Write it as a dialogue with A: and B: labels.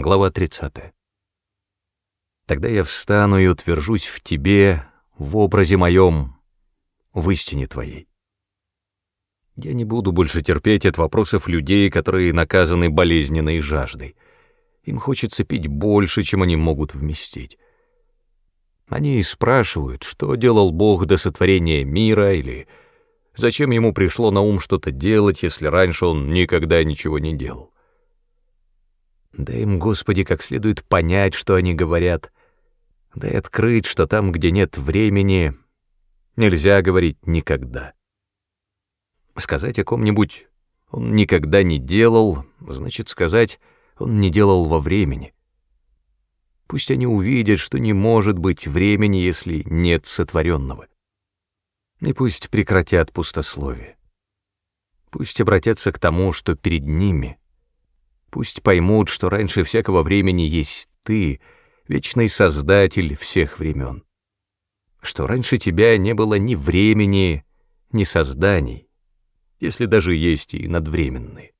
A: Глава 30. Тогда я встану и утвержусь в тебе, в образе моем, в истине твоей. Я не буду больше терпеть от вопросов людей, которые наказаны болезненной жаждой. Им хочется пить больше, чем они могут вместить. Они спрашивают, что делал Бог до сотворения мира, или зачем ему пришло на ум что-то делать, если раньше он никогда ничего не делал. Дай им, Господи, как следует понять, что они говорят. Дай открыть, что там, где нет времени, нельзя говорить никогда. Сказать о ком-нибудь он никогда не делал, значит сказать, он не делал во времени. Пусть они увидят, что не может быть времени, если нет сотворенного. И пусть прекратят пустословие. Пусть обратятся к тому, что перед ними. Пусть поймут, что раньше всякого времени есть ты, вечный создатель всех времен. Что раньше тебя не было ни времени, ни созданий если даже есть и надвременные.